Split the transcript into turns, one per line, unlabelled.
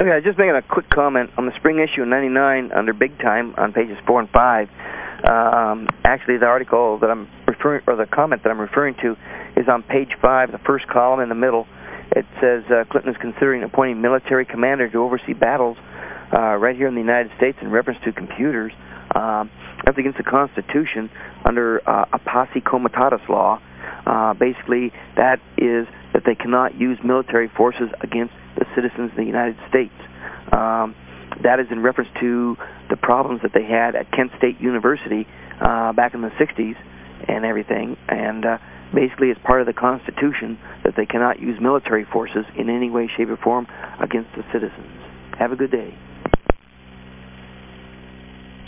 Okay, just making a quick comment on the spring issue of 99 under Big Time on pages 4 and 5. Um, actually, the article that I'm referring, or the comment that I'm referring to is on page 5, the first column in the middle. It says uh, Clinton is considering appointing military commander to oversee battles uh, right here in the United States in reference to computers. Um, that's against the Constitution under uh, a posse comitatus law. Uh, basically, that is that they cannot use military forces against the citizens of the United States. Um, that is in reference to the problems that they had at Kent State University uh, back in the 60s and everything. And uh, basically, it's part of the Constitution that they cannot use military forces in any way, shape, or form against the citizens. Have a good day.